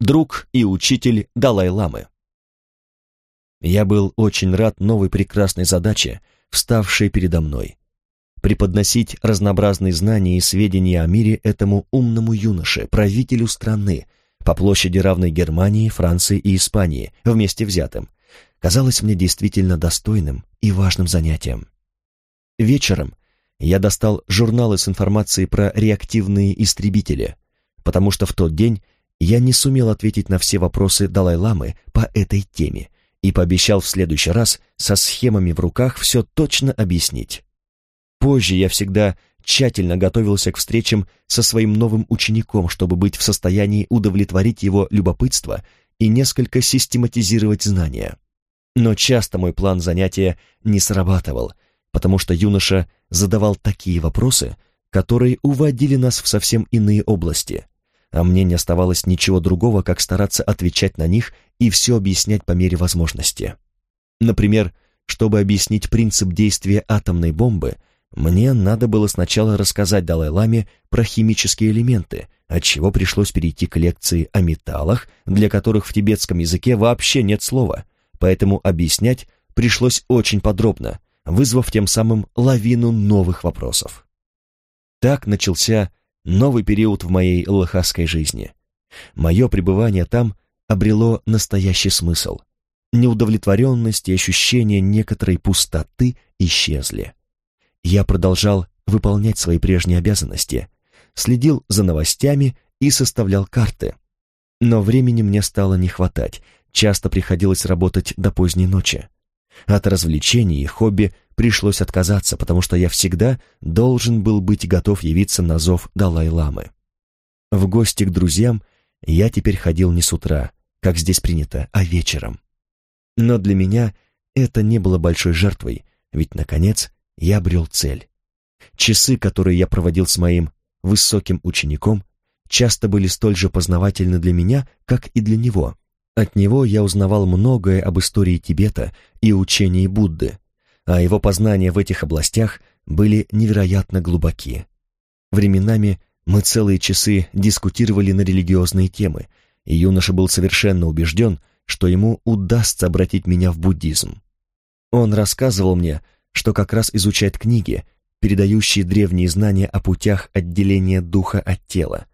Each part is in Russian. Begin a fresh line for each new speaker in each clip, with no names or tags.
друг и учитель Далай-ламы. Я был очень рад новой прекрасной задаче, вставшей передо мной. Преподносить разнообразные знания и сведения о мире этому умному юноше, правителю страны, по площади равной Германии, Франции и Испании, вместе взятым, казалось мне действительно достойным и важным занятием. Вечером я достал журналы с информацией про реактивные истребители, потому что в тот день я не сумел ответить на все вопросы Далай-ламы по этой теме и пообещал в следующий раз со схемами в руках все точно объяснить. Позже я всегда тщательно готовился к встречам со своим новым учеником, чтобы быть в состоянии удовлетворить его любопытство и несколько систематизировать знания. Но часто мой план занятия не срабатывал, потому что юноша задавал такие вопросы, которые уводили нас в совсем иные области, а мне не оставалось ничего другого, как стараться отвечать на них и все объяснять по мере возможности. Например, чтобы объяснить принцип действия атомной бомбы, мне надо было сначала рассказать Далай-Ламе про химические элементы, отчего пришлось перейти к лекции о металлах, для которых в тибетском языке вообще нет слова, поэтому объяснять пришлось очень подробно, вызвав тем самым лавину новых вопросов. Так начался новый период в моей лохасской жизни. Мое пребывание там обрело настоящий смысл. Неудовлетворенность и ощущение некоторой пустоты исчезли. Я продолжал выполнять свои прежние обязанности, следил за новостями и составлял карты. Но времени мне стало не хватать, часто приходилось работать до поздней ночи. От развлечений и хобби пришлось отказаться, потому что я всегда должен был быть готов явиться на зов Далай-ламы. В гости к друзьям я теперь ходил не с утра, как здесь принято, а вечером. Но для меня это не было большой жертвой, ведь, наконец, я обрел цель. Часы, которые я проводил с моим высоким учеником, часто были столь же познавательны для меня, как и для него. От него я узнавал многое об истории Тибета и учении Будды, а его познания в этих областях были невероятно глубоки. Временами мы целые часы дискутировали на религиозные темы, и юноша был совершенно убежден, что ему удастся обратить меня в буддизм. Он рассказывал мне, что как раз изучает книги, передающие древние знания о путях отделения духа от тела.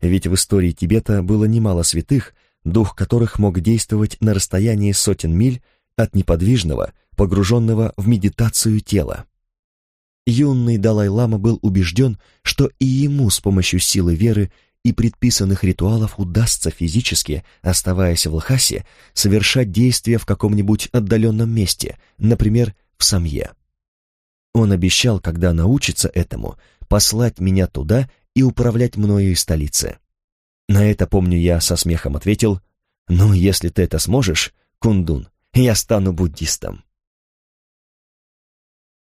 Ведь в истории Тибета было немало святых, дух которых мог действовать на расстоянии сотен миль от неподвижного, погруженного в медитацию тела. Юный Далай-лама был убежден, что и ему с помощью силы веры и предписанных ритуалов удастся физически, оставаясь в Лхасе, совершать действия в каком-нибудь отдаленном месте, например, в Самье. Он обещал, когда научится этому, послать меня туда и управлять мною из столицы. На это, помню, я со смехом ответил, «Ну, если ты это сможешь, Кундун, я стану буддистом».